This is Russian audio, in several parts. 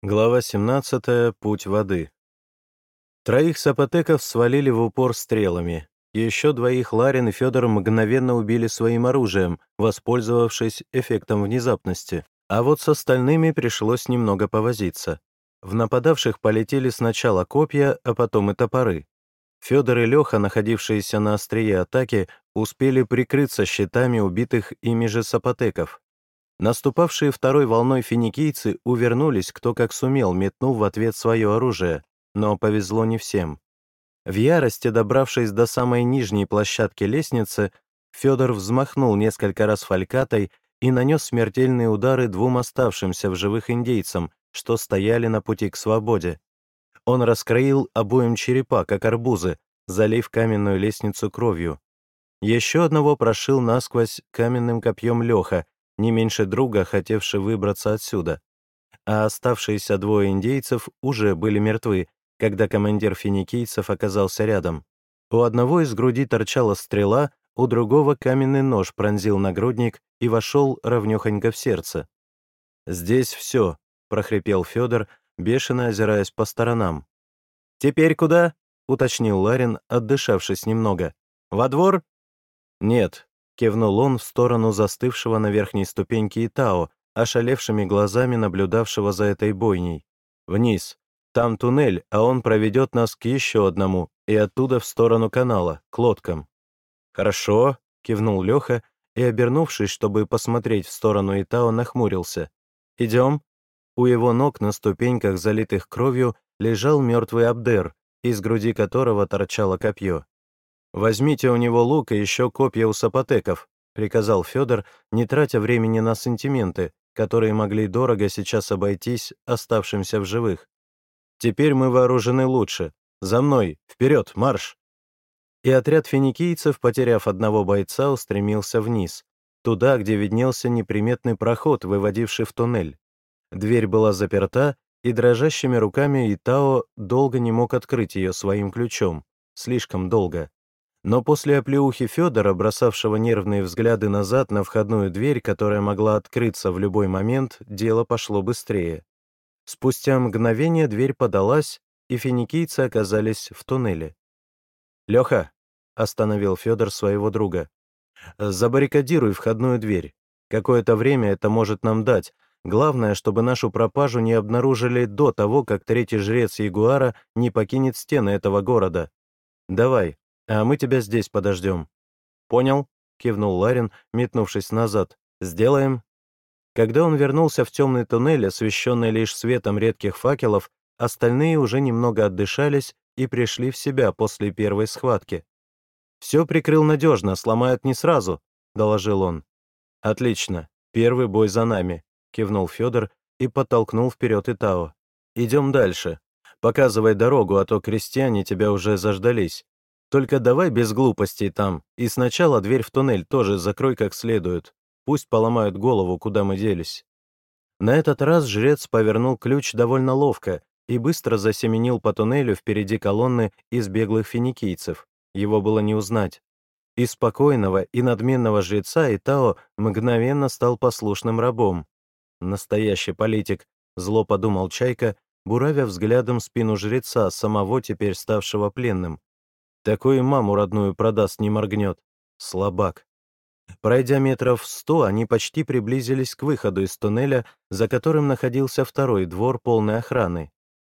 Глава 17. Путь воды. Троих сапотеков свалили в упор стрелами. Еще двоих Ларин и Федор мгновенно убили своим оружием, воспользовавшись эффектом внезапности. А вот с остальными пришлось немного повозиться. В нападавших полетели сначала копья, а потом и топоры. Федор и Леха, находившиеся на острие атаки, успели прикрыться щитами убитых ими же сапотеков. Наступавшие второй волной финикийцы увернулись кто как сумел, метнув в ответ свое оружие, но повезло не всем. В ярости, добравшись до самой нижней площадки лестницы, Федор взмахнул несколько раз фалькатой и нанес смертельные удары двум оставшимся в живых индейцам, что стояли на пути к свободе. Он раскроил обоим черепа, как арбузы, залив каменную лестницу кровью. Еще одного прошил насквозь каменным копьем Леха, не меньше друга, хотевший выбраться отсюда. А оставшиеся двое индейцев уже были мертвы, когда командир финикийцев оказался рядом. У одного из груди торчала стрела, у другого каменный нож пронзил нагрудник и вошел ровнёхонько в сердце. «Здесь все», — прохрипел Федор, бешено озираясь по сторонам. «Теперь куда?» — уточнил Ларин, отдышавшись немного. «Во двор?» «Нет, Кивнул он в сторону застывшего на верхней ступеньке Итао, ошалевшими глазами наблюдавшего за этой бойней. «Вниз. Там туннель, а он проведет нас к еще одному, и оттуда в сторону канала, к лодкам». «Хорошо», — кивнул Леха, и, обернувшись, чтобы посмотреть в сторону Итао, нахмурился. «Идем?» У его ног на ступеньках, залитых кровью, лежал мертвый Абдер, из груди которого торчало копье. «Возьмите у него лук и еще копья у сапотеков», — приказал Федор, не тратя времени на сантименты, которые могли дорого сейчас обойтись оставшимся в живых. «Теперь мы вооружены лучше. За мной! Вперед! Марш!» И отряд финикийцев, потеряв одного бойца, устремился вниз, туда, где виднелся неприметный проход, выводивший в туннель. Дверь была заперта, и дрожащими руками Итао долго не мог открыть ее своим ключом. Слишком долго. Но после оплеухи Федора, бросавшего нервные взгляды назад на входную дверь, которая могла открыться в любой момент, дело пошло быстрее. Спустя мгновение дверь подалась, и финикийцы оказались в туннеле. «Леха!» — остановил Федор своего друга. «Забаррикадируй входную дверь. Какое-то время это может нам дать. Главное, чтобы нашу пропажу не обнаружили до того, как третий жрец Ягуара не покинет стены этого города. Давай, а мы тебя здесь подождем». «Понял», — кивнул Ларин, метнувшись назад. «Сделаем». Когда он вернулся в темный туннель, освещенный лишь светом редких факелов, остальные уже немного отдышались и пришли в себя после первой схватки. «Все прикрыл надежно, сломают не сразу», — доложил он. «Отлично, первый бой за нами», — кивнул Федор и подтолкнул вперед Итао. «Идем дальше. Показывай дорогу, а то крестьяне тебя уже заждались. Только давай без глупостей там, и сначала дверь в туннель тоже закрой как следует. Пусть поломают голову, куда мы делись». На этот раз жрец повернул ключ довольно ловко и быстро засеменил по туннелю впереди колонны из беглых финикийцев. Его было не узнать. И спокойного, и надменного жреца Итао мгновенно стал послушным рабом. Настоящий политик, зло подумал Чайка, буравя взглядом спину жреца, самого теперь ставшего пленным. Такой маму родную продаст, не моргнет. Слабак. Пройдя метров сто, они почти приблизились к выходу из туннеля, за которым находился второй двор полной охраны.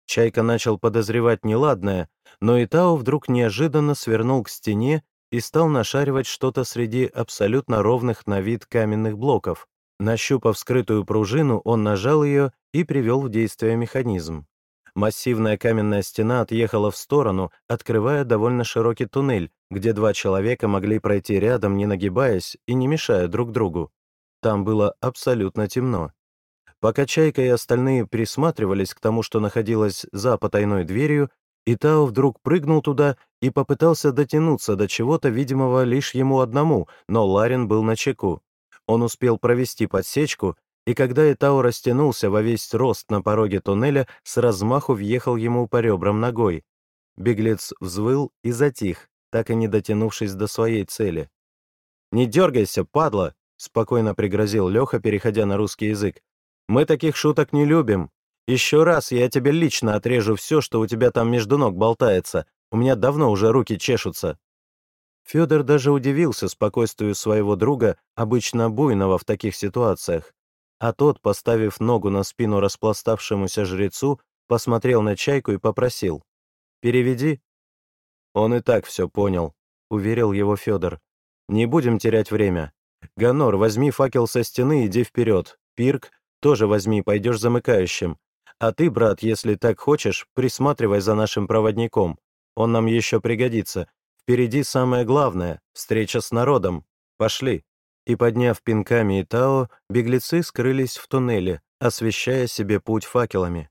Чайка начал подозревать неладное, но Итао вдруг неожиданно свернул к стене и стал нашаривать что-то среди абсолютно ровных на вид каменных блоков. Нащупав скрытую пружину, он нажал ее и привел в действие механизм. Массивная каменная стена отъехала в сторону, открывая довольно широкий туннель, где два человека могли пройти рядом, не нагибаясь и не мешая друг другу. Там было абсолютно темно. Пока Чайка и остальные присматривались к тому, что находилось за потайной дверью, Итао вдруг прыгнул туда и попытался дотянуться до чего-то, видимого лишь ему одному, но Ларин был на чеку. Он успел провести подсечку, и когда Итао растянулся во весь рост на пороге туннеля, с размаху въехал ему по ребрам ногой. Беглец взвыл и затих, так и не дотянувшись до своей цели. «Не дергайся, падла!» — спокойно пригрозил Леха, переходя на русский язык. «Мы таких шуток не любим. Еще раз я тебе лично отрежу все, что у тебя там между ног болтается. У меня давно уже руки чешутся». Федор даже удивился спокойствию своего друга, обычно буйного в таких ситуациях. А тот, поставив ногу на спину распластавшемуся жрецу, посмотрел на чайку и попросил. «Переведи». Он и так все понял, — уверил его Федор. «Не будем терять время. Ганор, возьми факел со стены, иди вперед. Пирк, тоже возьми, пойдешь замыкающим. А ты, брат, если так хочешь, присматривай за нашим проводником. Он нам еще пригодится. Впереди самое главное — встреча с народом. Пошли». И, подняв пинками и Тао, беглецы скрылись в туннеле, освещая себе путь факелами.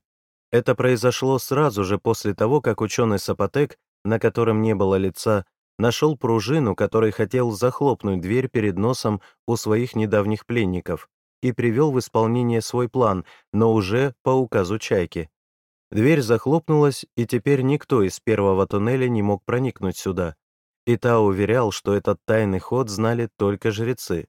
Это произошло сразу же после того, как ученый Сапотек, на котором не было лица, нашел пружину, который хотел захлопнуть дверь перед носом у своих недавних пленников и привел в исполнение свой план, но уже по указу Чайки. Дверь захлопнулась, и теперь никто из первого туннеля не мог проникнуть сюда. И та уверял, что этот тайный ход знали только жрецы.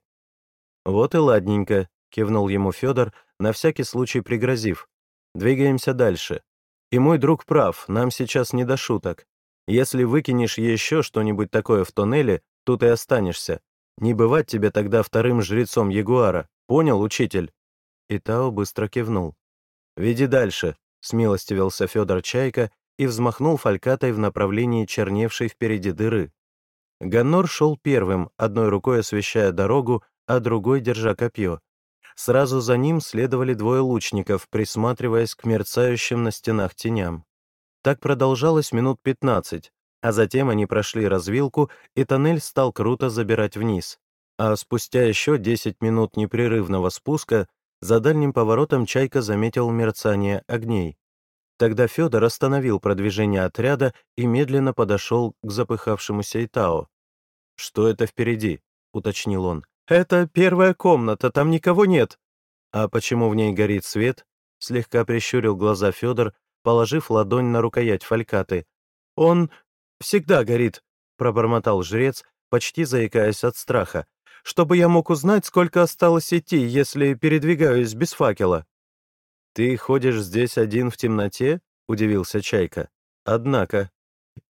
«Вот и ладненько», — кивнул ему Федор, на всякий случай пригрозив. «Двигаемся дальше. И мой друг прав, нам сейчас не до шуток. Если выкинешь еще что-нибудь такое в туннеле, тут и останешься. Не бывать тебе тогда вторым жрецом Ягуара. Понял, учитель?» И Тао быстро кивнул. «Веди дальше», — смилостивился Федор Чайка и взмахнул фалькатой в направлении черневшей впереди дыры. Ганнор шел первым, одной рукой освещая дорогу, а другой держа копье. Сразу за ним следовали двое лучников, присматриваясь к мерцающим на стенах теням. Так продолжалось минут пятнадцать, а затем они прошли развилку, и тоннель стал круто забирать вниз а спустя еще 10 минут непрерывного спуска за дальним поворотом Чайка заметил мерцание огней. Тогда Федор остановил продвижение отряда и медленно подошел к запыхавшемуся Итао. «Что это впереди?» — уточнил он. «Это первая комната, там никого нет». «А почему в ней горит свет?» — слегка прищурил глаза Федор, положив ладонь на рукоять фалькаты. «Он всегда горит», — пробормотал жрец, почти заикаясь от страха чтобы я мог узнать, сколько осталось идти, если передвигаюсь без факела». «Ты ходишь здесь один в темноте?» — удивился Чайка. «Однако...»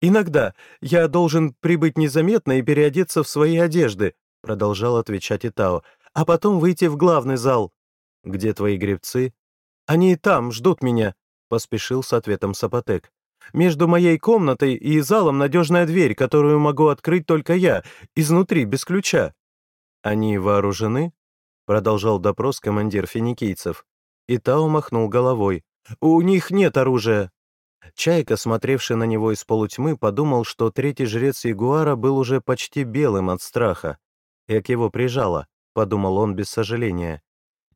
«Иногда я должен прибыть незаметно и переодеться в свои одежды», — продолжал отвечать Итао, «а потом выйти в главный зал». «Где твои гребцы?» «Они там, ждут меня», — поспешил с ответом Сапотек. «Между моей комнатой и залом надежная дверь, которую могу открыть только я, изнутри, без ключа». «Они вооружены?» — продолжал допрос командир финикийцев. И Тао махнул головой. «У них нет оружия!» Чайка, смотревший на него из полутьмы, подумал, что третий жрец Ягуара был уже почти белым от страха. Эк его прижало, подумал он без сожаления.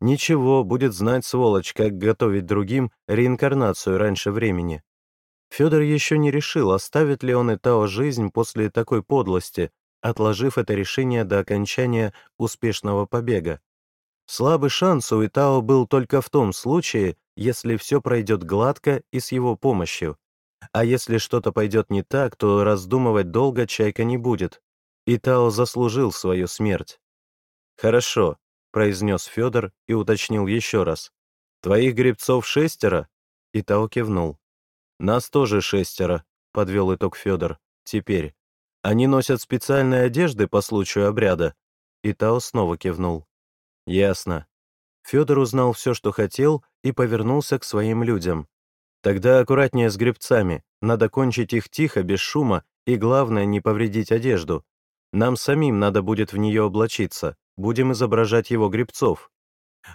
Ничего, будет знать сволочь, как готовить другим реинкарнацию раньше времени. Федор еще не решил, оставит ли он Итао жизнь после такой подлости, отложив это решение до окончания успешного побега. Слабый шанс у Итао был только в том случае, если все пройдет гладко и с его помощью. А если что-то пойдет не так, то раздумывать долго Чайка не будет. Итао заслужил свою смерть. «Хорошо», — произнес Федор и уточнил еще раз. «Твоих гребцов шестеро?» Итао кивнул. «Нас тоже шестеро», — подвел итог Федор. «Теперь». Они носят специальные одежды по случаю обряда?» И Тао снова кивнул. «Ясно». Федор узнал все, что хотел, и повернулся к своим людям. «Тогда аккуратнее с гребцами. Надо кончить их тихо, без шума, и главное, не повредить одежду. Нам самим надо будет в нее облачиться. Будем изображать его гребцов».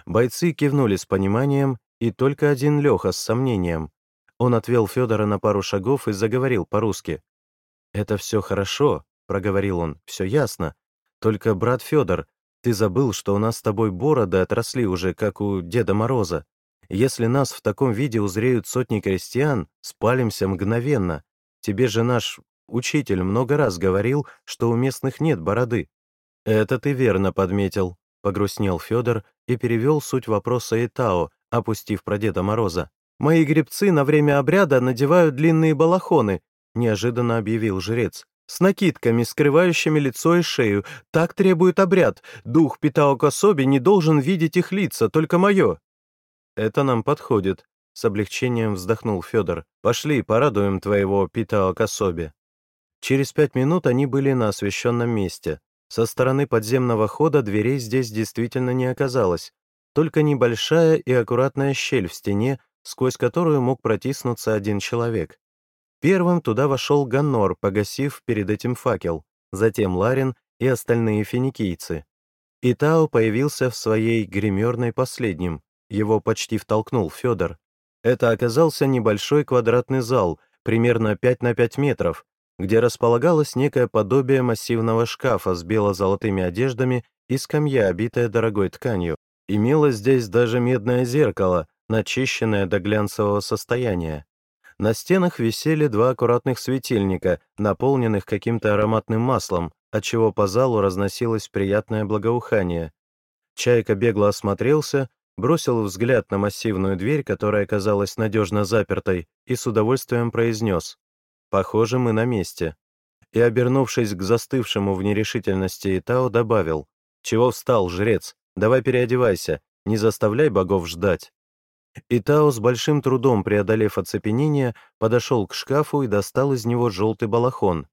Бойцы кивнули с пониманием, и только один Леха с сомнением. Он отвел Федора на пару шагов и заговорил по-русски. «Это все хорошо», — проговорил он, — «все ясно. Только, брат Федор, ты забыл, что у нас с тобой бороды отросли уже, как у Деда Мороза. Если нас в таком виде узреют сотни крестьян, спалимся мгновенно. Тебе же наш учитель много раз говорил, что у местных нет бороды». «Это ты верно подметил», — погрустнел Федор и перевел суть вопроса Итао, опустив про Деда Мороза. «Мои гребцы на время обряда надевают длинные балахоны, неожиданно объявил жрец. «С накидками, скрывающими лицо и шею. Так требует обряд. Дух Питао Кособи не должен видеть их лица, только мое». «Это нам подходит», с облегчением вздохнул Федор. «Пошли, порадуем твоего Питао Кособи». Через пять минут они были на освещенном месте. Со стороны подземного хода дверей здесь действительно не оказалось, только небольшая и аккуратная щель в стене, сквозь которую мог протиснуться один человек. Первым туда вошел Ганнор, погасив перед этим факел, затем Ларин и остальные финикийцы. Итао появился в своей гримерной последним, его почти втолкнул Федор. Это оказался небольшой квадратный зал, примерно 5 на 5 метров, где располагалось некое подобие массивного шкафа с бело-золотыми одеждами и скамья, обитая дорогой тканью. Имелось здесь даже медное зеркало, начищенное до глянцевого состояния. На стенах висели два аккуратных светильника, наполненных каким-то ароматным маслом, отчего по залу разносилось приятное благоухание. Чайка бегло осмотрелся, бросил взгляд на массивную дверь, которая оказалась надежно запертой, и с удовольствием произнес «Похоже, мы на месте». И, обернувшись к застывшему в нерешительности Итао, добавил «Чего встал, жрец? Давай переодевайся, не заставляй богов ждать». И с большим трудом, преодолев оцепенение, подошел к шкафу и достал из него желтый балахон.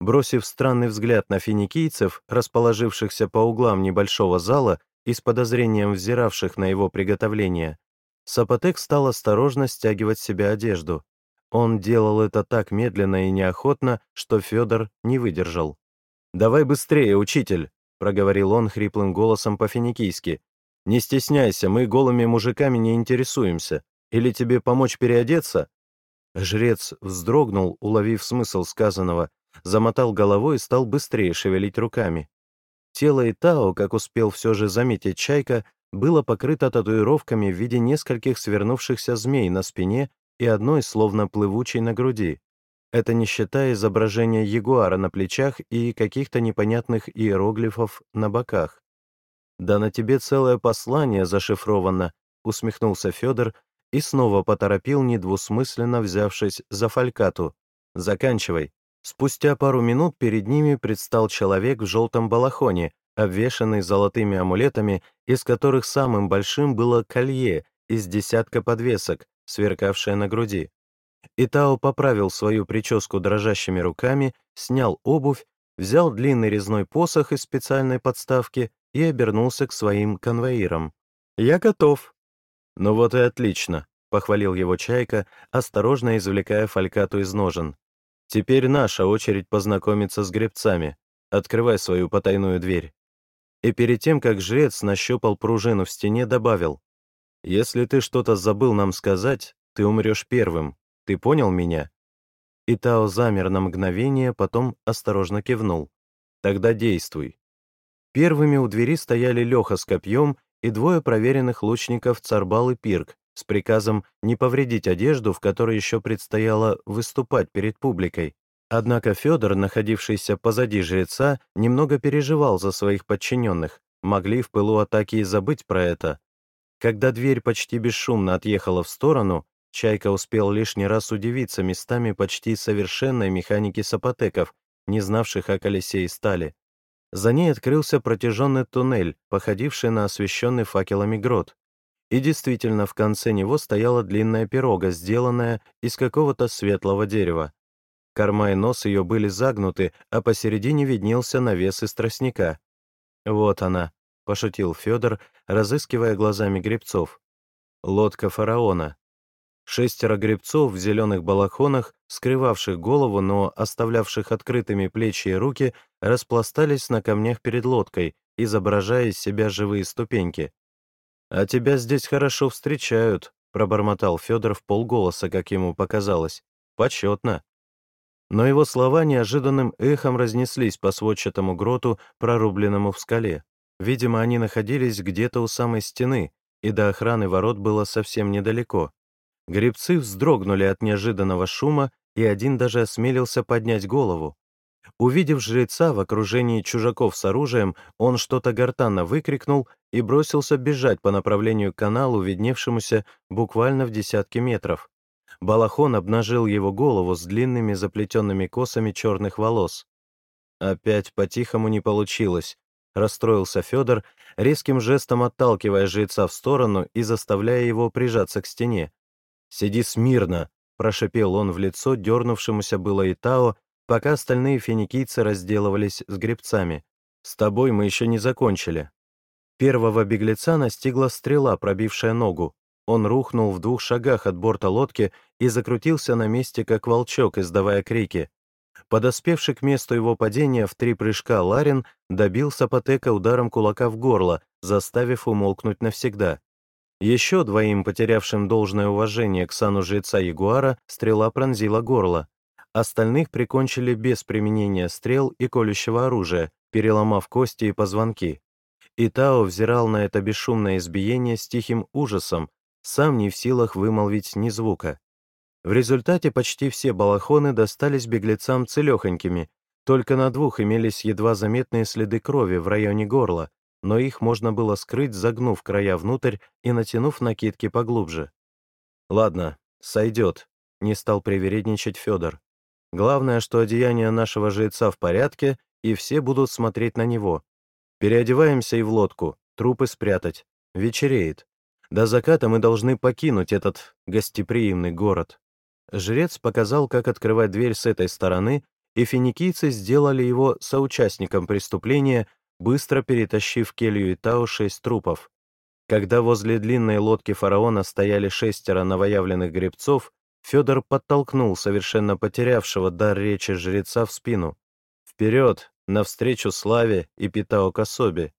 Бросив странный взгляд на финикийцев, расположившихся по углам небольшого зала и с подозрением взиравших на его приготовление, Сапотек стал осторожно стягивать себе одежду. Он делал это так медленно и неохотно, что Федор не выдержал. «Давай быстрее, учитель!» проговорил он хриплым голосом по-финикийски. «Не стесняйся, мы голыми мужиками не интересуемся. Или тебе помочь переодеться?» Жрец вздрогнул, уловив смысл сказанного, замотал головой и стал быстрее шевелить руками. Тело Итао, как успел все же заметить Чайка, было покрыто татуировками в виде нескольких свернувшихся змей на спине и одной словно плывучей на груди. Это не считая изображения ягуара на плечах и каких-то непонятных иероглифов на боках. «Да на тебе целое послание зашифровано», — усмехнулся Федор и снова поторопил, недвусмысленно взявшись за фалькату. «Заканчивай». Спустя пару минут перед ними предстал человек в желтом балахоне, обвешанный золотыми амулетами, из которых самым большим было колье из десятка подвесок, сверкавшее на груди. Итао поправил свою прическу дрожащими руками, снял обувь, взял длинный резной посох из специальной подставки и обернулся к своим конвоирам. «Я готов». «Ну вот и отлично», — похвалил его Чайка, осторожно извлекая фалькату из ножен. «Теперь наша очередь познакомиться с гребцами. Открывай свою потайную дверь». И перед тем, как жрец нащупал пружину в стене, добавил, «Если ты что-то забыл нам сказать, ты умрешь первым. Ты понял меня?» И Тао замер на мгновение, потом осторожно кивнул. «Тогда действуй». Первыми у двери стояли Леха с копьем и двое проверенных лучников Царбал и Пирк с приказом не повредить одежду, в которой еще предстояло выступать перед публикой. Однако Федор, находившийся позади жреца, немного переживал за своих подчиненных, могли в пылу атаки и забыть про это. Когда дверь почти бесшумно отъехала в сторону, Чайка успел лишний раз удивиться местами почти совершенной механики сапотеков, не знавших о колесе и стали. За ней открылся протяженный туннель, походивший на освещенный факелами грот. И действительно, в конце него стояла длинная пирога, сделанная из какого-то светлого дерева. Корма и нос ее были загнуты, а посередине виднелся навес из тростника. «Вот она», — пошутил Федор, разыскивая глазами гребцов. «Лодка фараона, Шестеро гребцов в зеленых балахонах, скрывавших голову, но оставлявших открытыми плечи и руки, распластались на камнях перед лодкой, изображая из себя живые ступеньки. «А тебя здесь хорошо встречают», — пробормотал Федор в полголоса, как ему показалось. «Почетно». Но его слова неожиданным эхом разнеслись по сводчатому гроту, прорубленному в скале. Видимо, они находились где-то у самой стены, и до охраны ворот было совсем недалеко. Гребцы вздрогнули от неожиданного шума, и один даже осмелился поднять голову. Увидев жреца в окружении чужаков с оружием, он что-то гортанно выкрикнул и бросился бежать по направлению к каналу, видневшемуся буквально в десятке метров. Балахон обнажил его голову с длинными заплетенными косами черных волос. Опять по-тихому не получилось. Расстроился Федор, резким жестом отталкивая жреца в сторону и заставляя его прижаться к стене. «Сиди смирно!» — прошипел он в лицо дернувшемуся было Итао, пока остальные финикийцы разделывались с гребцами. «С тобой мы еще не закончили». Первого беглеца настигла стрела, пробившая ногу. Он рухнул в двух шагах от борта лодки и закрутился на месте, как волчок, издавая крики. Подоспевший к месту его падения в три прыжка Ларин добил Сапотека ударом кулака в горло, заставив умолкнуть навсегда. Еще двоим, потерявшим должное уважение к сану жреца Ягуара, стрела пронзила горло. Остальных прикончили без применения стрел и колющего оружия, переломав кости и позвонки. Итао взирал на это бесшумное избиение с тихим ужасом, сам не в силах вымолвить ни звука. В результате почти все балахоны достались беглецам целехонькими, только на двух имелись едва заметные следы крови в районе горла, но их можно было скрыть, загнув края внутрь и натянув накидки поглубже. «Ладно, сойдет», — не стал привередничать Федор. «Главное, что одеяние нашего жреца в порядке, и все будут смотреть на него. Переодеваемся и в лодку, трупы спрятать. Вечереет. До заката мы должны покинуть этот гостеприимный город». Жрец показал, как открывать дверь с этой стороны, и финикийцы сделали его соучастником преступления, быстро перетащив келью Итао шесть трупов. Когда возле длинной лодки фараона стояли шестеро новоявленных гребцов, Федор подтолкнул совершенно потерявшего дар речи жреца в спину. «Вперед, навстречу славе и Питао Кособи!»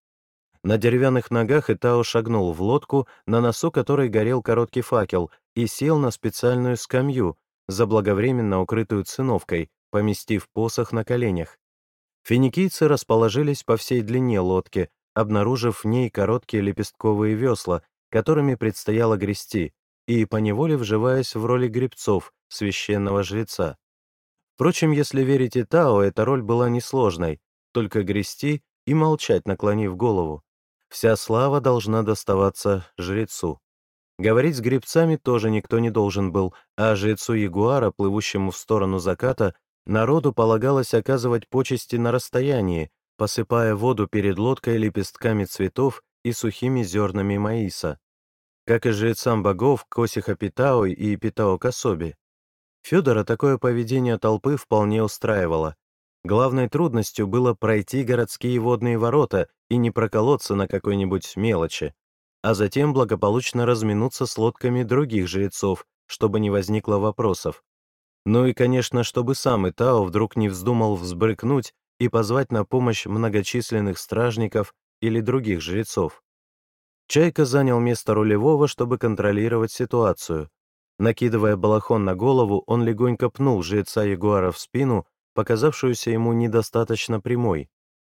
На деревянных ногах Итао шагнул в лодку, на носу которой горел короткий факел, и сел на специальную скамью, заблаговременно укрытую циновкой, поместив посох на коленях. Финикийцы расположились по всей длине лодки, обнаружив в ней короткие лепестковые весла, которыми предстояло грести, и поневоле вживаясь в роли гребцов, священного жреца. Впрочем, если верить Итао, эта роль была несложной, только грести и молчать, наклонив голову. Вся слава должна доставаться жрецу. Говорить с гребцами тоже никто не должен был, а жрецу Ягуара, плывущему в сторону заката, народу полагалось оказывать почести на расстоянии, посыпая воду перед лодкой лепестками цветов и сухими зернами маиса. Как и жрецам богов Косиха Питао и Питао Кособи. Федора такое поведение толпы вполне устраивало. Главной трудностью было пройти городские водные ворота и не проколоться на какой-нибудь мелочи а затем благополучно разминуться с лодками других жрецов, чтобы не возникло вопросов. Ну и, конечно, чтобы сам Итао вдруг не вздумал взбрыкнуть и позвать на помощь многочисленных стражников или других жрецов. Чайка занял место рулевого, чтобы контролировать ситуацию. Накидывая балахон на голову, он легонько пнул жреца Ягуара в спину, показавшуюся ему недостаточно прямой.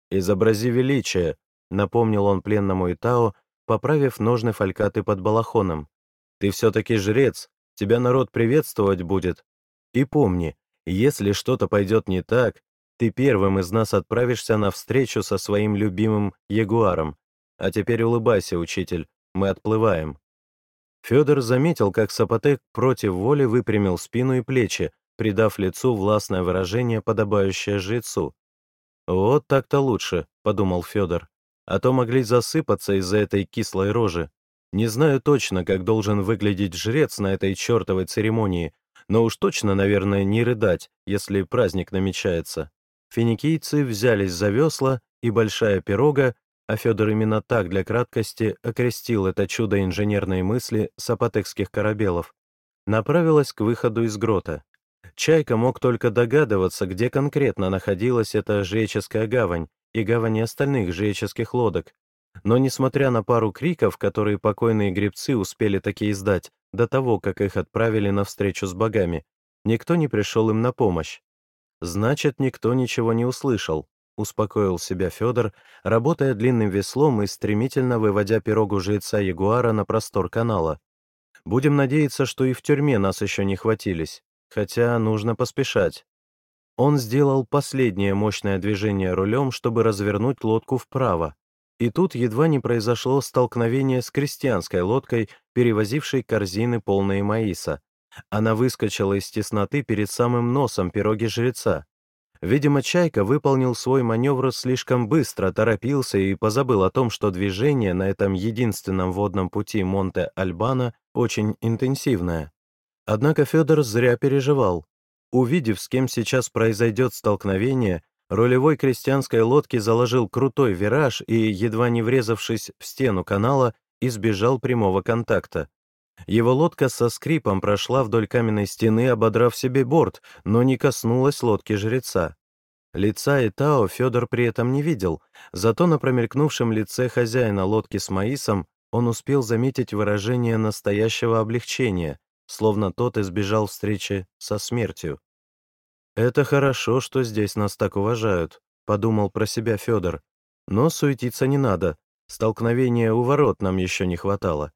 «Изобрази величие», — напомнил он пленному Итао, поправив ножны фалькаты под балахоном. «Ты все-таки жрец, тебя народ приветствовать будет. И помни, если что-то пойдет не так, ты первым из нас отправишься на встречу со своим любимым ягуаром. А теперь улыбайся, учитель, мы отплываем». Федор заметил, как Сапотек против воли выпрямил спину и плечи, придав лицу властное выражение, подобающее жрецу. «Вот так-то лучше», — подумал Федор а то могли засыпаться из-за этой кислой рожи. Не знаю точно, как должен выглядеть жрец на этой чертовой церемонии, но уж точно, наверное, не рыдать, если праздник намечается. Финикийцы взялись за весла, и большая пирога, а Федор именно так для краткости окрестил это чудо инженерной мысли сапотекских корабелов, направилась к выходу из грота. Чайка мог только догадываться, где конкретно находилась эта жреческая гавань, и гавани остальных жреческих лодок. Но несмотря на пару криков, которые покойные гребцы успели таки издать до того, как их отправили на встречу с богами, никто не пришел им на помощь. Значит, никто ничего не услышал, успокоил себя Федор, работая длинным веслом и стремительно выводя пирогу жреца Ягуара на простор канала. Будем надеяться, что и в тюрьме нас еще не хватились, хотя нужно поспешать. Он сделал последнее мощное движение рулем, чтобы развернуть лодку вправо. И тут едва не произошло столкновение с крестьянской лодкой, перевозившей корзины, полные маиса. Она выскочила из тесноты перед самым носом пироги жреца. Видимо, Чайка выполнил свой маневр слишком быстро, торопился и позабыл о том, что движение на этом единственном водном пути Монте-Альбана очень интенсивное. Однако Федор зря переживал. Увидев, с кем сейчас произойдет столкновение, рулевой крестьянской лодки заложил крутой вираж и, едва не врезавшись в стену канала, избежал прямого контакта. Его лодка со скрипом прошла вдоль каменной стены, ободрав себе борт, но не коснулась лодки жреца. Лица Итао Федор при этом не видел, зато на промелькнувшем лице хозяина лодки с Маисом он успел заметить выражение настоящего облегчения, словно тот избежал встречи со смертью. «Это хорошо, что здесь нас так уважают», — подумал про себя Федор. «Но суетиться не надо. Столкновения у ворот нам еще не хватало».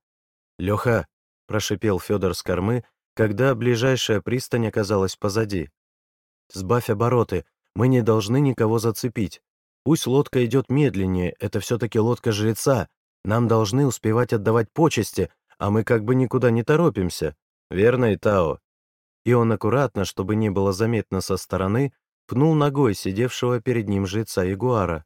«Леха», — прошипел Федор с кормы, когда ближайшая пристань оказалась позади. «Сбавь обороты, мы не должны никого зацепить. Пусть лодка идет медленнее, это все-таки лодка жреца. Нам должны успевать отдавать почести, а мы как бы никуда не торопимся. Верно, Итао?» И он аккуратно, чтобы не было заметно со стороны, пнул ногой сидевшего перед ним жреца Ягуара.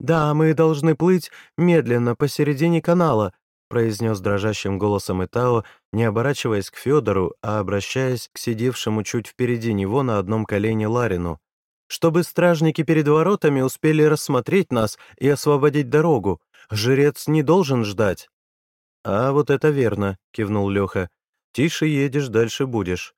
«Да, мы должны плыть медленно посередине канала», произнес дрожащим голосом Итао, не оборачиваясь к Федору, а обращаясь к сидевшему чуть впереди него на одном колене Ларину, чтобы стражники перед воротами успели рассмотреть нас и освободить дорогу. Жрец не должен ждать». «А вот это верно», — кивнул Леха. «Тише едешь, дальше будешь».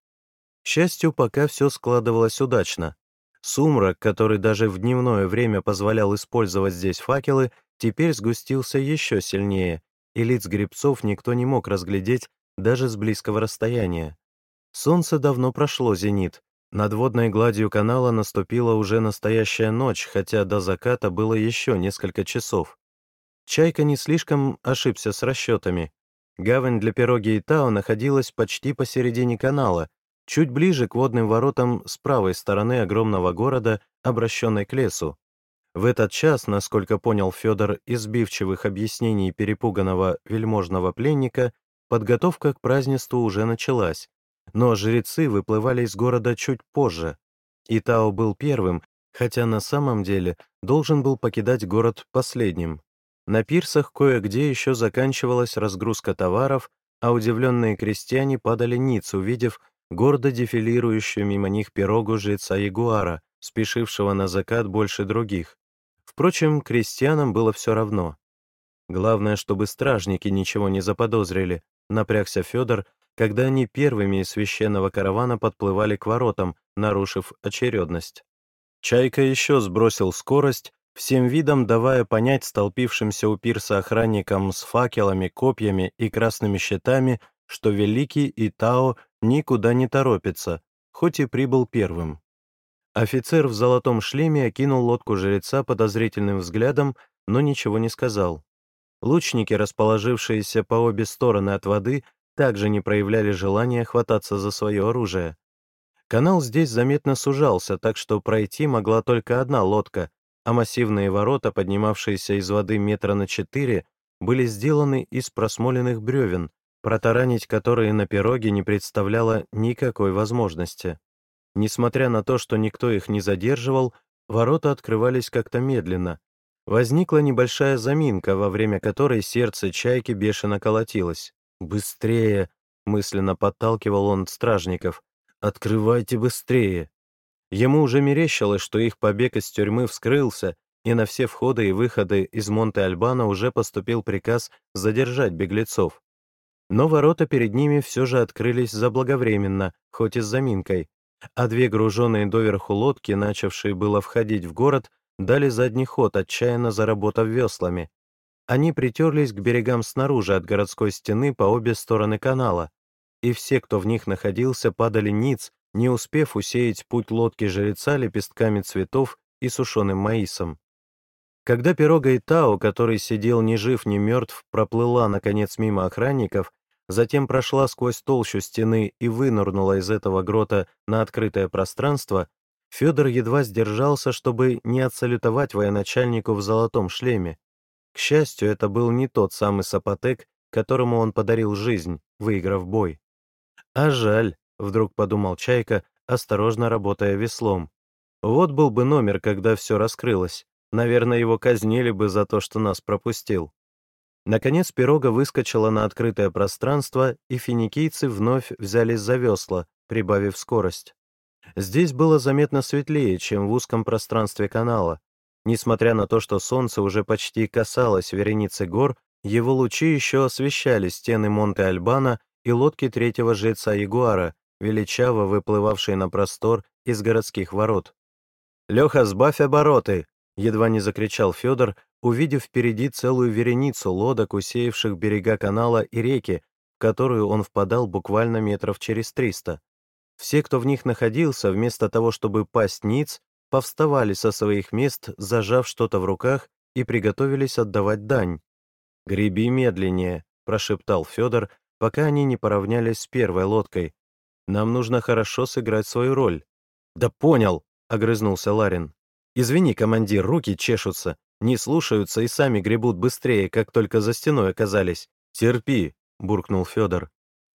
К счастью, пока все складывалось удачно. Сумрак, который даже в дневное время позволял использовать здесь факелы, теперь сгустился еще сильнее, и лиц грибцов никто не мог разглядеть даже с близкого расстояния. Солнце давно прошло зенит. Над водной гладью канала наступила уже настоящая ночь, хотя до заката было еще несколько часов. Чайка не слишком ошибся с расчетами. Гавань для пироги и Тао находилась почти посередине канала, чуть ближе к водным воротам с правой стороны огромного города, обращенной к лесу. В этот час, насколько понял Федор из сбивчивых объяснений перепуганного вельможного пленника, подготовка к празднеству уже началась, но жрецы выплывали из города чуть позже. Итао был первым, хотя на самом деле должен был покидать город последним. На пирсах кое-где еще заканчивалась разгрузка товаров, а удивленные крестьяне падали ниц, увидев гордо дефилирующую мимо них пирогу жреца Ягуара, спешившего на закат больше других. Впрочем, крестьянам было все равно. Главное, чтобы стражники ничего не заподозрили, напрягся Федор, когда они первыми из священного каравана подплывали к воротам, нарушив очередность. Чайка еще сбросил скорость, всем видом давая понять столпившимся у пирса охранникам с факелами, копьями и красными щитами, что Великий Итао никуда не торопится, хоть и прибыл первым. Офицер в золотом шлеме окинул лодку жреца подозрительным взглядом, но ничего не сказал. Лучники, расположившиеся по обе стороны от воды, также не проявляли желания хвататься за свое оружие. Канал здесь заметно сужался, так что пройти могла только одна лодка, а массивные ворота, поднимавшиеся из воды метра на четыре, были сделаны из просмоленных бревен, протаранить которые на пироге не представляло никакой возможности. Несмотря на то, что никто их не задерживал, ворота открывались как-то медленно. Возникла небольшая заминка, во время которой сердце чайки бешено колотилось. «Быстрее!» — мысленно подталкивал он стражников. «Открывайте быстрее!» Ему уже мерещилось, что их побег из тюрьмы вскрылся, и на все входы и выходы из Монте-Альбана уже поступил приказ задержать беглецов. Но ворота перед ними все же открылись заблаговременно, хоть и с заминкой, а две груженные доверху лодки, начавшие было входить в город, дали задний ход, отчаянно заработав веслами. Они притерлись к берегам снаружи от городской стены по обе стороны канала, и все, кто в них находился, падали ниц, не успев усеять путь лодки жреца лепестками цветов и сушеным маисом. Когда пирога и Тао, который сидел ни жив, ни мертв, проплыла, наконец, мимо охранников, затем прошла сквозь толщу стены и вынырнула из этого грота на открытое пространство, Федор едва сдержался, чтобы не отсалютовать военачальнику в золотом шлеме. К счастью, это был не тот самый Сапотек, которому он подарил жизнь, выиграв бой. «А жаль», — вдруг подумал Чайка, осторожно работая веслом. «Вот был бы номер, когда все раскрылось. Наверное, его казнили бы за то, что нас пропустил». Наконец пирога выскочила на открытое пространство, и финикийцы вновь взялись за весла, прибавив скорость. Здесь было заметно светлее, чем в узком пространстве канала. Несмотря на то, что солнце уже почти касалось вереницы гор, его лучи еще освещали стены Монте-Альбана и лодки третьего жреца Ягуара, величаво выплывавшие на простор из городских ворот. «Леха, сбавь обороты!» — едва не закричал Федор, увидев впереди целую вереницу лодок, усеявших берега канала и реки, в которую он впадал буквально метров через триста. Все, кто в них находился, вместо того, чтобы пасть ниц, повставали со своих мест, зажав что-то в руках, и приготовились отдавать дань. «Греби медленнее», — прошептал Федор, пока они не поравнялись с первой лодкой. «Нам нужно хорошо сыграть свою роль». «Да понял», — огрызнулся Ларин. «Извини, командир, руки чешутся, не слушаются и сами гребут быстрее, как только за стеной оказались. Терпи», — буркнул Федор.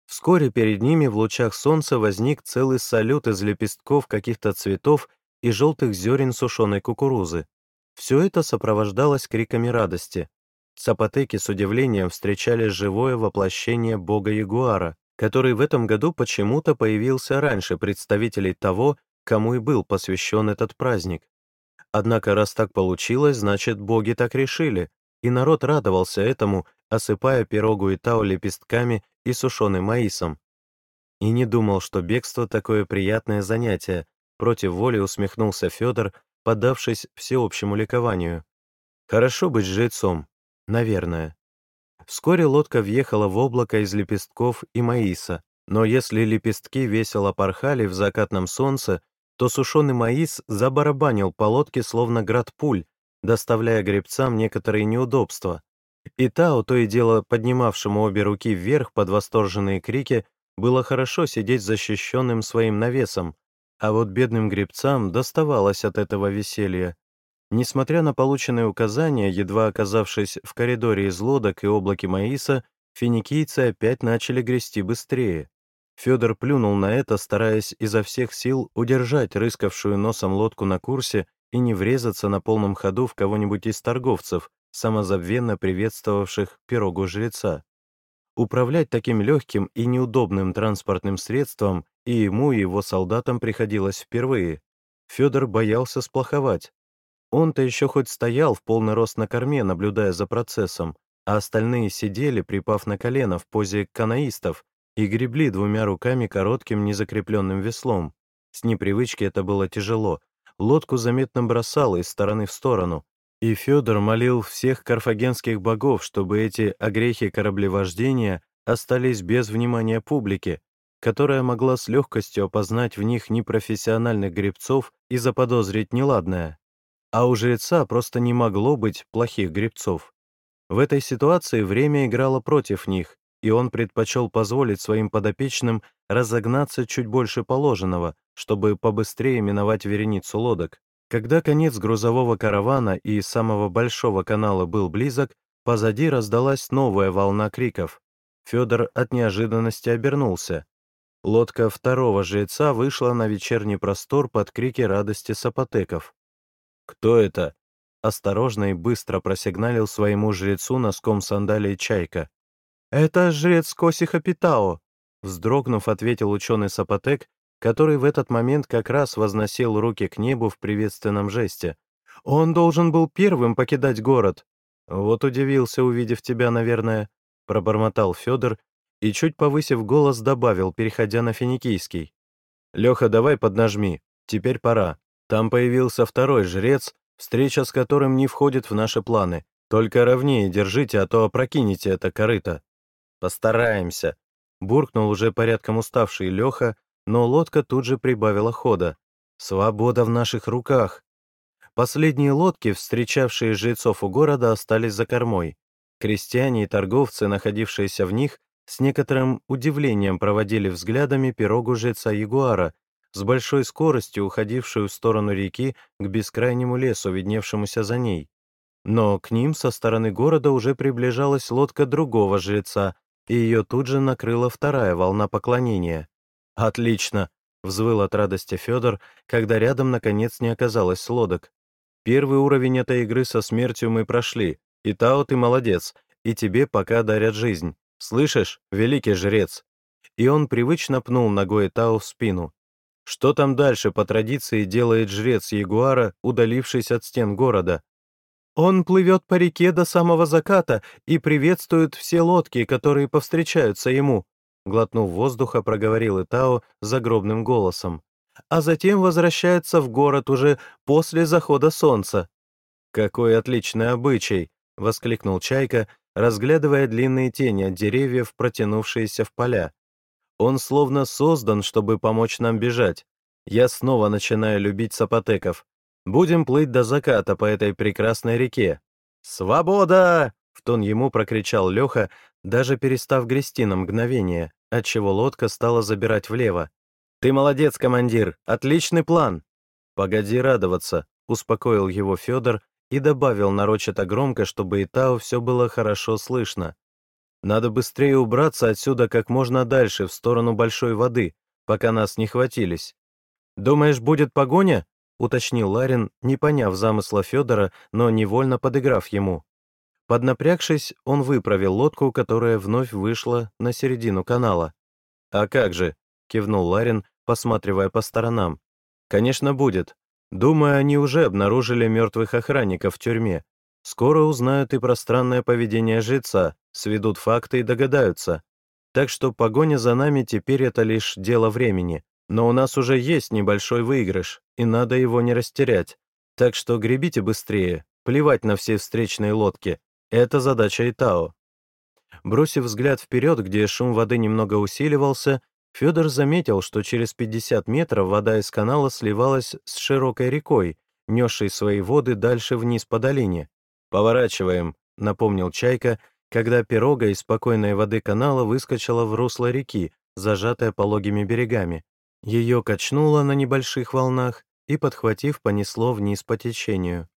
Вскоре перед ними в лучах солнца возник целый салют из лепестков каких-то цветов и желтых зерен сушеной кукурузы. Все это сопровождалось криками радости. Сапотеки с удивлением встречали живое воплощение бога Ягуара, который в этом году почему-то появился раньше представителей того, кому и был посвящен этот праздник. Однако, раз так получилось, значит, боги так решили, и народ радовался этому, осыпая пирогу и тау лепестками и сушеным маисом. И не думал, что бегство — такое приятное занятие, против воли усмехнулся Федор, поддавшись всеобщему ликованию. Хорошо быть жрецом, наверное. Вскоре лодка въехала в облако из лепестков и маиса, но если лепестки весело порхали в закатном солнце, то сушеный маис забарабанил по лодке словно град пуль, доставляя гребцам некоторые неудобства. И Тао, то и дело поднимавшему обе руки вверх под восторженные крики, было хорошо сидеть защищенным своим навесом, а вот бедным гребцам доставалось от этого веселья. Несмотря на полученные указания, едва оказавшись в коридоре из лодок и облаке маиса, финикийцы опять начали грести быстрее. Федор плюнул на это, стараясь изо всех сил удержать рыскавшую носом лодку на курсе и не врезаться на полном ходу в кого-нибудь из торговцев, самозабвенно приветствовавших пирогу жреца. Управлять таким легким и неудобным транспортным средством и ему, и его солдатам приходилось впервые. Федор боялся сплоховать. Он-то еще хоть стоял в полный рост на корме, наблюдая за процессом, а остальные сидели, припав на колено в позе канаистов, и гребли двумя руками коротким незакрепленным веслом. С непривычки это было тяжело. Лодку заметно бросало из стороны в сторону, и Федор молил всех карфагенских богов, чтобы эти огрехи кораблевождения остались без внимания публики, которая могла с легкостью опознать в них непрофессиональных гребцов и заподозрить неладное. А у жреца просто не могло быть плохих гребцов. В этой ситуации время играло против них, и он предпочел позволить своим подопечным разогнаться чуть больше положенного, чтобы побыстрее миновать вереницу лодок. Когда конец грузового каравана и самого большого канала был близок, позади раздалась новая волна криков. Федор от неожиданности обернулся. Лодка второго жреца вышла на вечерний простор под крики радости сапотеков. «Кто это?» Осторожно и быстро просигналил своему жрецу носком сандалии чайка. «Это жрец Косиха Питао», вздрогнув, ответил ученый Сапотек который в этот момент как раз возносил руки к небу в приветственном жесте. «Он должен был первым покидать город». «Вот удивился, увидев тебя, наверное», — пробормотал Федор и, чуть повысив голос, добавил, переходя на финикийский. «Леха, давай поднажми, теперь пора. Там появился второй жрец, встреча с которым не входит в наши планы. Только ровнее держите, а то опрокинете это корыто». «Постараемся», — буркнул уже порядком уставший Леха, но лодка тут же прибавила хода. «Свобода в наших руках!» Последние лодки, встречавшие жрецов у города, остались за кормой. Крестьяне и торговцы, находившиеся в них, с некоторым удивлением проводили взглядами пирогу жреца Ягуара, с большой скоростью уходившую в сторону реки к бескрайнему лесу, видневшемуся за ней. Но к ним со стороны города уже приближалась лодка другого жреца, и ее тут же накрыла вторая волна поклонения. «Отлично!» — взвыл от радости Федор, когда рядом наконец не оказалось лодок. «Первый уровень этой игры со смертью мы прошли, и Тао ты молодец, и тебе пока дарят жизнь. Слышишь, великий жрец?» И он привычно пнул ногой Тао в спину. Что там дальше по традиции делает жрец Ягуара, удалившись от стен города? Он плывет по реке до самого заката и приветствует все лодки, которые повстречаются ему, глотнув воздуха, проговорил Итао загробным голосом. А затем возвращается в город уже после захода солнца. Какой отличный обычай, воскликнул Чайка, разглядывая длинные тени от деревьев, протянувшиеся в поля. Он словно создан, чтобы помочь нам бежать. Я снова начинаю любить сапотеков. Будем плыть до заката по этой прекрасной реке. «Свобода!» — в тон ему прокричал Леха, даже перестав грести на мгновение, отчего лодка стала забирать влево. «Ты молодец, командир! Отличный план!» «Погоди радоваться», — успокоил его Федор и добавил нарочито громко, чтобы и Тау все было хорошо слышно. «Надо быстрее убраться отсюда как можно дальше, в сторону большой воды, пока нас не хватились. Думаешь, будет погоня?» — уточнил Ларин, не поняв замысла Федора, но невольно подыграв ему. Поднапрягшись, он выправил лодку, которая вновь вышла на середину канала. «А как же?» — кивнул Ларин, посматривая по сторонам. «Конечно, будет. Думаю, они уже обнаружили мертвых охранников в тюрьме. Скоро узнают и про странное поведение жреца, сведут факты и догадаются. Так что погоня за нами теперь это лишь дело времени. Но у нас уже есть небольшой выигрыш, и надо его не растерять. Так что гребите быстрее, плевать на все встречные лодки. Это задача Итао. Бросив взгляд вперед, где шум воды немного усиливался, Федор заметил, что через 50 метров вода из канала сливалась с широкой рекой, несшей свои воды дальше вниз по долине. «Поворачиваем», — напомнил Чайка, когда пирога из спокойной воды канала выскочила в русло реки, зажатая пологими берегами. Ее качнуло на небольших волнах и, подхватив, понесло вниз по течению.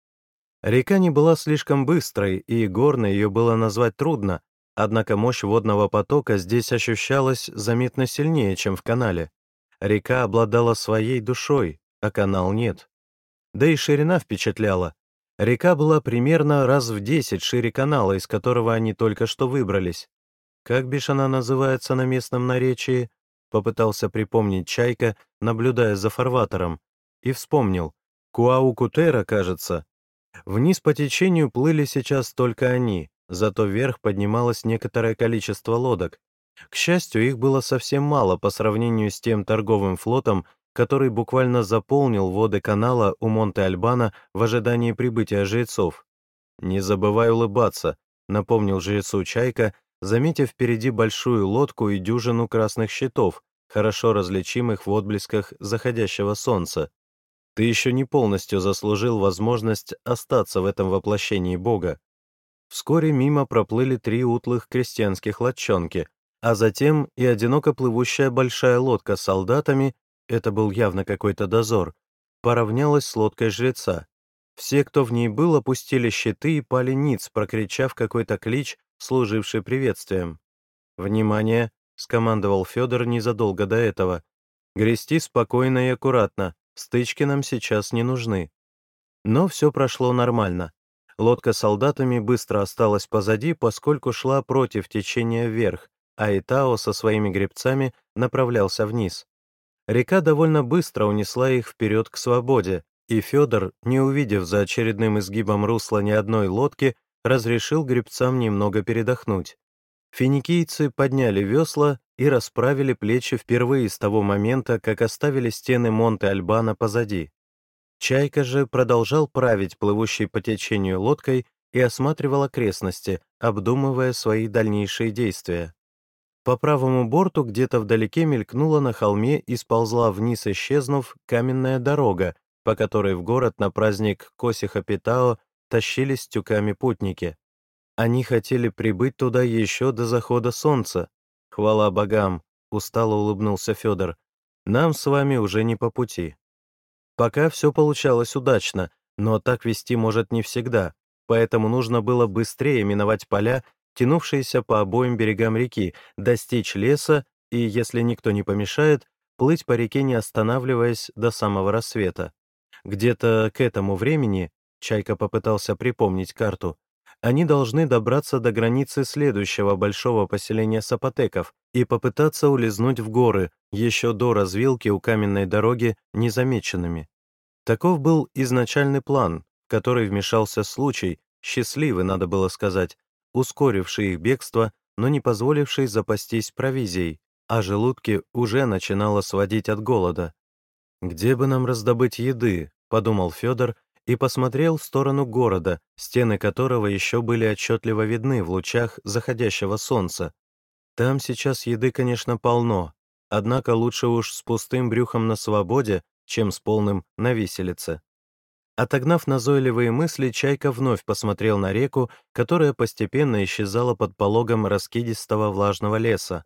Река не была слишком быстрой, и горной ее было назвать трудно, однако мощь водного потока здесь ощущалась заметно сильнее, чем в канале. Река обладала своей душой, а канал нет. Да и ширина впечатляла. Река была примерно раз в десять шире канала, из которого они только что выбрались. Как бишь она называется на местном наречии, попытался припомнить Чайка, наблюдая за фарватером, и вспомнил. Куаукутера, кажется. Вниз по течению плыли сейчас только они, зато вверх поднималось некоторое количество лодок. К счастью, их было совсем мало по сравнению с тем торговым флотом, который буквально заполнил воды канала у Монте-Альбана в ожидании прибытия жрецов. «Не забывай улыбаться», — напомнил жрецу Чайка, заметив впереди большую лодку и дюжину красных щитов, хорошо различимых в отблесках заходящего солнца. Ты еще не полностью заслужил возможность остаться в этом воплощении Бога. Вскоре мимо проплыли три утлых крестьянских лодчонки, а затем и одиноко плывущая большая лодка с солдатами, это был явно какой-то дозор, поравнялась с лодкой жреца. Все, кто в ней был, опустили щиты и пали ниц, прокричав какой-то клич, служивший приветствием. «Внимание!» — скомандовал Федор незадолго до этого. «Грести спокойно и аккуратно, стычки нам сейчас не нужны». Но все прошло нормально. Лодка с солдатами быстро осталась позади, поскольку шла против течения вверх, а Итао со своими гребцами направлялся вниз. Река довольно быстро унесла их вперед к свободе, и Федор, не увидев за очередным изгибом русла ни одной лодки, разрешил гребцам немного передохнуть. Финикийцы подняли весла и расправили плечи впервые с того момента, как оставили стены Монте-Альбана позади. Чайка же продолжал править плывущей по течению лодкой и осматривал окрестности, обдумывая свои дальнейшие действия. По правому борту где-то вдалеке мелькнула на холме и сползла вниз, исчезнув, каменная дорога, по которой в город на праздник Косиха-Питао тащились тюками путники. Они хотели прибыть туда еще до захода солнца. Хвала богам, устало улыбнулся Федор. Нам с вами уже не по пути. Пока все получалось удачно, но так вести может не всегда, поэтому нужно было быстрее миновать поля, тянувшиеся по обоим берегам реки, достичь леса и, если никто не помешает, плыть по реке, не останавливаясь до самого рассвета. Где-то к этому времени Чайка попытался припомнить карту. они должны добраться до границы следующего большого поселения сапотеков и попытаться улизнуть в горы еще до развилки у каменной дороги незамеченными. Таков был изначальный план, в который вмешался случай, счастливый, надо было сказать, ускоривший их бегство, но не позволивший запастись провизией, а желудки уже начинало сводить от голода. «Где бы нам раздобыть еды?» — подумал Федор и посмотрел в сторону города, стены которого еще были отчетливо видны в лучах заходящего солнца. Там сейчас еды, конечно, полно, однако лучше уж с пустым брюхом на свободе, чем с полным на виселице. Отогнав назойливые мысли, Чайка вновь посмотрел на реку, которая постепенно исчезала под пологом раскидистого влажного леса.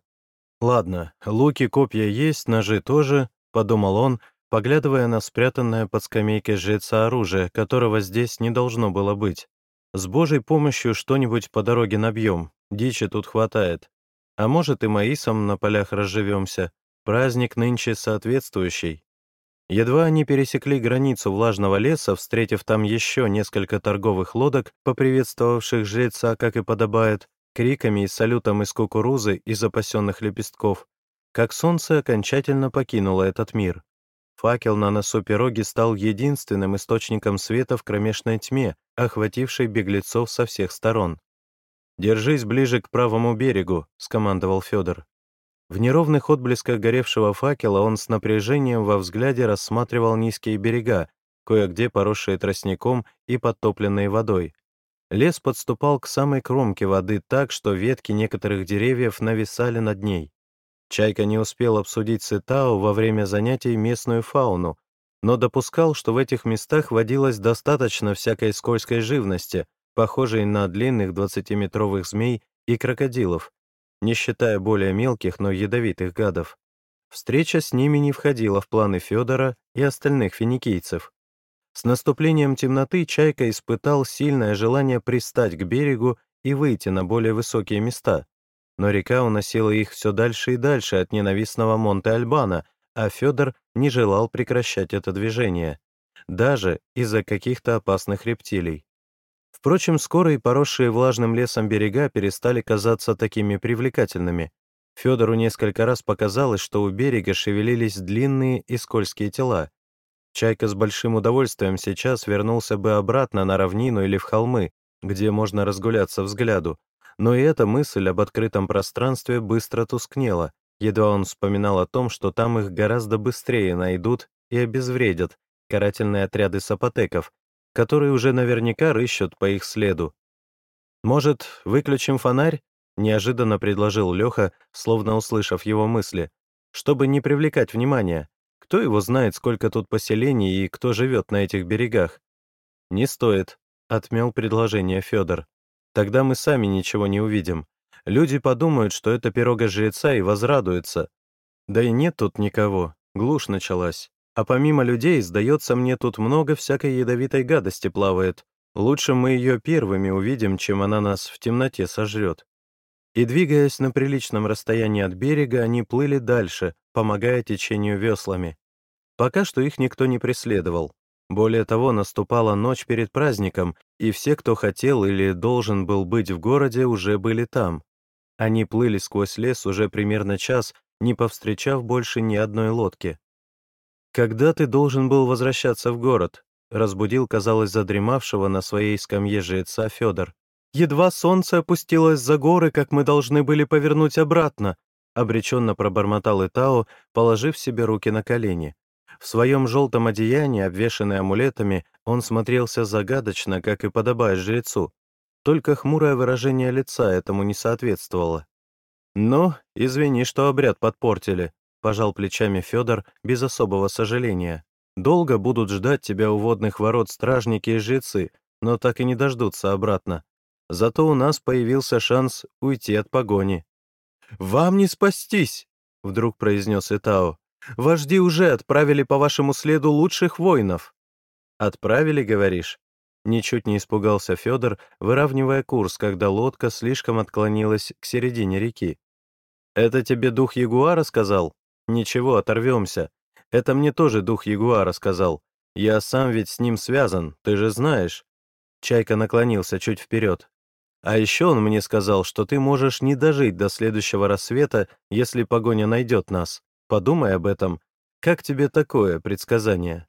«Ладно, луки, копья есть, ножи тоже», — подумал он, поглядывая на спрятанное под скамейкой жреца оружие, которого здесь не должно было быть. «С Божьей помощью что-нибудь по дороге набьем, дичи тут хватает. А может, и маисом на полях разживемся. Праздник нынче соответствующий». Едва они пересекли границу влажного леса, встретив там еще несколько торговых лодок, поприветствовавших жреца, как и подобает, криками и салютом из кукурузы и запасенных лепестков, как солнце окончательно покинуло этот мир. Факел на носу пироги стал единственным источником света в кромешной тьме, охватившей беглецов со всех сторон. «Держись ближе к правому берегу», — скомандовал Федор. В неровных отблесках горевшего факела он с напряжением во взгляде рассматривал низкие берега, кое-где поросшие тростником и подтопленные водой. Лес подступал к самой кромке воды так, что ветки некоторых деревьев нависали над ней. Чайка не успел обсудить с Итао во время занятий местную фауну, но допускал, что в этих местах водилось достаточно всякой скользкой живности, похожей на длинных 20-метровых змей и крокодилов, не считая более мелких, но ядовитых гадов. Встреча с ними не входила в планы Федора и остальных финикийцев. С наступлением темноты Чайка испытал сильное желание пристать к берегу и выйти на более высокие места, но река уносила их все дальше и дальше от ненавистного Монте-Альбана, а Федор не желал прекращать это движение, даже из-за каких-то опасных рептилий. Впрочем, скоро и поросшие влажным лесом берега перестали казаться такими привлекательными. Федору несколько раз показалось, что у берега шевелились длинные и скользкие тела. Чайка с большим удовольствием сейчас вернулся бы обратно на равнину или в холмы, где можно разгуляться взгляду, но и эта мысль об открытом пространстве быстро тускнела, едва он вспоминал о том, что там их гораздо быстрее найдут и обезвредят карательные отряды сапотеков, которые уже наверняка рыщут по их следу. «Может, выключим фонарь?» — неожиданно предложил Леха, словно услышав его мысли, чтобы не привлекать внимания. Кто его знает, сколько тут поселений и кто живет на этих берегах? «Не стоит», — отмел предложение Федор. Тогда мы сами ничего не увидим. Люди подумают, что это пирога жреца и возрадуются. Да и нет тут никого, глушь началась. А помимо людей, сдается мне, тут много всякой ядовитой гадости плавает. Лучше мы ее первыми увидим, чем она нас в темноте сожрет. И двигаясь на приличном расстоянии от берега, они плыли дальше, помогая течению веслами. Пока что их никто не преследовал. Более того, наступала ночь перед праздником, и все, кто хотел или должен был быть в городе, уже были там. Они плыли сквозь лес уже примерно час, не повстречав больше ни одной лодки. «Когда ты должен был возвращаться в город?» — разбудил, казалось, задремавшего на своей скамье жреца Федор. «Едва солнце опустилось за горы, как мы должны были повернуть обратно», — обреченно пробормотал Итао, положив себе руки на колени. В своем желтом одеянии, обвешанный амулетами, он смотрелся загадочно, как и подобает жрецу. Только хмурое выражение лица этому не соответствовало. «Ну, извини, что обряд подпортили», — пожал плечами Федор без особого сожаления. «Долго будут ждать тебя у водных ворот стражники и жрецы, но так и не дождутся обратно. Зато у нас появился шанс уйти от погони». «Вам не спастись!» — вдруг произнес Итао. Вожди уже отправили по вашему следу лучших воинов». «Отправили, говоришь?» Ничуть не испугался Федор, выравнивая курс, когда лодка слишком отклонилась к середине реки. «Это тебе дух Ягуара сказал? Ничего, оторвемся. Это мне тоже дух Ягуара сказал. Я сам ведь с ним связан, ты же знаешь». Чайка наклонился чуть вперед. А еще он мне сказал, что ты можешь не дожить до следующего рассвета, если погоня найдет нас. Подумай об этом. Как тебе такое предсказание?»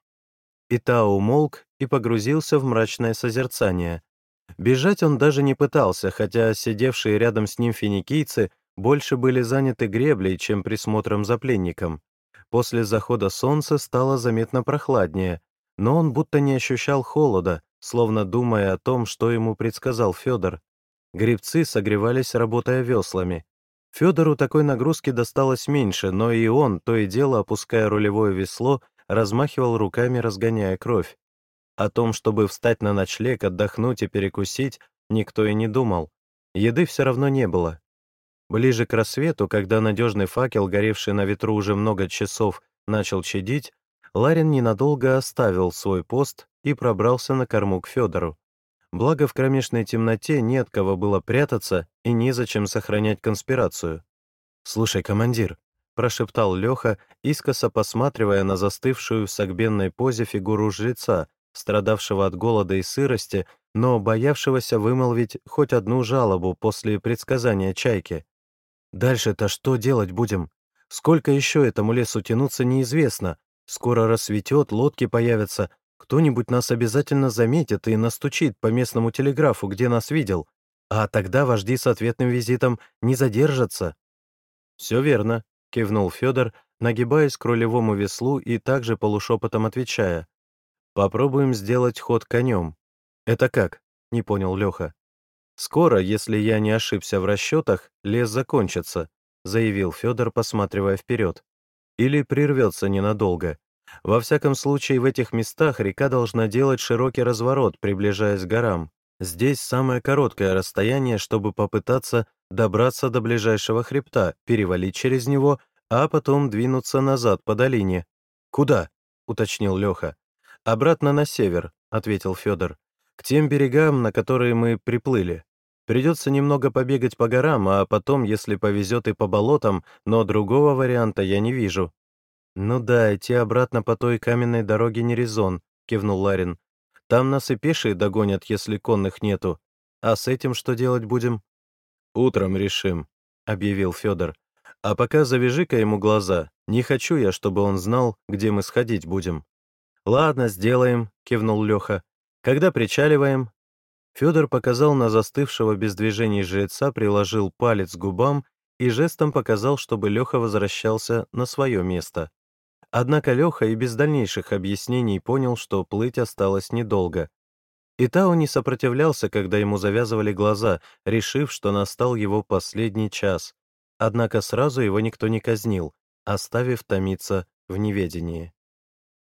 Итао умолк и погрузился в мрачное созерцание. Бежать он даже не пытался, хотя сидевшие рядом с ним финикийцы больше были заняты греблей, чем присмотром за пленником. После захода солнца стало заметно прохладнее, но он будто не ощущал холода, словно думая о том, что ему предсказал Федор. Гребцы согревались, работая веслами. Федору такой нагрузки досталось меньше, но и он, то и дело опуская рулевое весло, размахивал руками, разгоняя кровь. О том, чтобы встать на ночлег, отдохнуть и перекусить, никто и не думал. Еды все равно не было. Ближе к рассвету, когда надежный факел, горевший на ветру уже много часов, начал чадить, Ларин ненадолго оставил свой пост и пробрался на корму к Федору. Благо, в кромешной темноте нет кого было прятаться и незачем сохранять конспирацию. «Слушай, командир», — прошептал Леха, искоса посматривая на застывшую в согбенной позе фигуру жреца, страдавшего от голода и сырости, но боявшегося вымолвить хоть одну жалобу после предсказания чайки. «Дальше-то что делать будем? Сколько еще этому лесу тянуться, неизвестно. Скоро рассветет, лодки появятся, кто-нибудь нас обязательно заметит и настучит по местному телеграфу, где нас видел, а тогда вожди с ответным визитом не задержатся». «Все верно», — кивнул Федор, нагибаясь к рулевому веслу и также полушепотом отвечая. «Попробуем сделать ход конем». «Это как?» — не понял Леха. «Скоро, если я не ошибся в расчетах, лес закончится», — заявил Федор, посматривая вперед. «Или прервется ненадолго. Во всяком случае, в этих местах река должна делать широкий разворот, приближаясь к горам. Здесь самое короткое расстояние, чтобы попытаться добраться до ближайшего хребта, перевалить через него, а потом двинуться назад по долине. «Куда?» — уточнил Леха. «Обратно на север», — ответил Федор. «К тем берегам, на которые мы приплыли. Придется немного побегать по горам, а потом, если повезет, и по болотам, но другого варианта я не вижу. «Ну да, идти обратно по той каменной дороге не резон», — кивнул Ларин. «Там нас и пешие догонят, если конных нету. А с этим что делать будем?» «Утром решим», — объявил Федор. «А пока завяжи-ка ему глаза. Не хочу я, чтобы он знал, где мы сходить будем». «Ладно, сделаем», — кивнул Леха. «Когда причаливаем?» Федор показал на застывшего без движений жреца, приложил палец к губам и жестом показал, чтобы Леха возвращался на свое место. Однако Леха и без дальнейших объяснений понял, что плыть осталось недолго. И Тао не сопротивлялся, когда ему завязывали глаза, решив, что настал его последний час. Однако сразу его никто не казнил, оставив томиться в неведении.